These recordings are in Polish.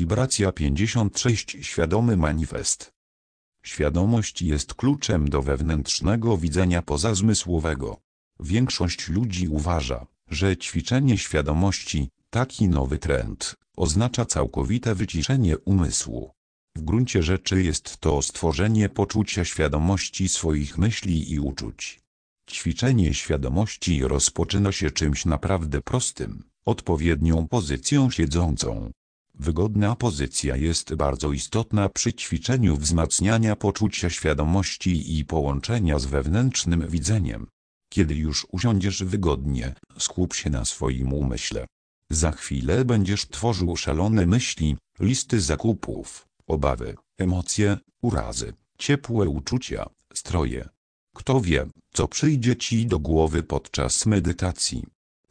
Wibracja 56 Świadomy manifest. Świadomość jest kluczem do wewnętrznego widzenia pozazmysłowego. Większość ludzi uważa, że ćwiczenie świadomości, taki nowy trend, oznacza całkowite wyciszenie umysłu. W gruncie rzeczy jest to stworzenie poczucia świadomości swoich myśli i uczuć. Ćwiczenie świadomości rozpoczyna się czymś naprawdę prostym, odpowiednią pozycją siedzącą. Wygodna pozycja jest bardzo istotna przy ćwiczeniu wzmacniania poczucia świadomości i połączenia z wewnętrznym widzeniem. Kiedy już usiądziesz wygodnie, skup się na swoim umyśle. Za chwilę będziesz tworzył szalone myśli, listy zakupów, obawy, emocje, urazy, ciepłe uczucia, stroje. Kto wie, co przyjdzie ci do głowy podczas medytacji.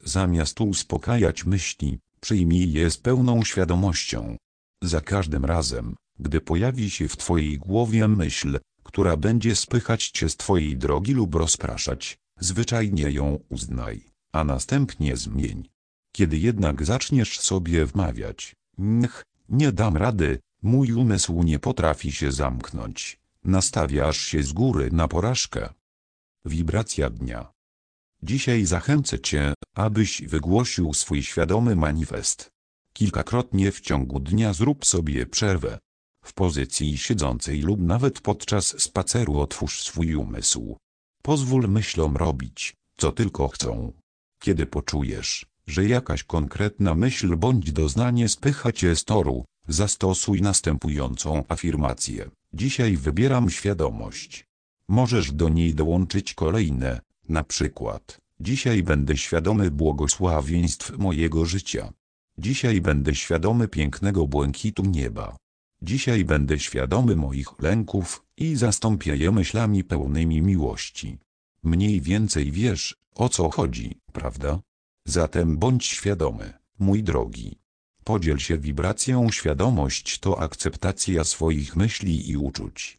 Zamiast uspokajać myśli, przyjmij je z pełną świadomością. Za każdym razem, gdy pojawi się w twojej głowie myśl, która będzie spychać cię z twojej drogi lub rozpraszać, zwyczajnie ją uznaj, a następnie zmień. Kiedy jednak zaczniesz sobie wmawiać, niech, nie dam rady, mój umysł nie potrafi się zamknąć, nastawiasz się z góry na porażkę. Wibracja dnia. Dzisiaj zachęcę Cię, abyś wygłosił swój świadomy manifest. Kilkakrotnie w ciągu dnia zrób sobie przerwę. W pozycji siedzącej lub nawet podczas spaceru otwórz swój umysł. Pozwól myślom robić, co tylko chcą. Kiedy poczujesz, że jakaś konkretna myśl bądź doznanie spycha cię z toru, zastosuj następującą afirmację. Dzisiaj wybieram świadomość. Możesz do niej dołączyć kolejne, na przykład, dzisiaj będę świadomy błogosławieństw mojego życia. Dzisiaj będę świadomy pięknego błękitu nieba. Dzisiaj będę świadomy moich lęków i zastąpię je myślami pełnymi miłości. Mniej więcej wiesz, o co chodzi, prawda? Zatem bądź świadomy, mój drogi. Podziel się wibracją świadomość to akceptacja swoich myśli i uczuć.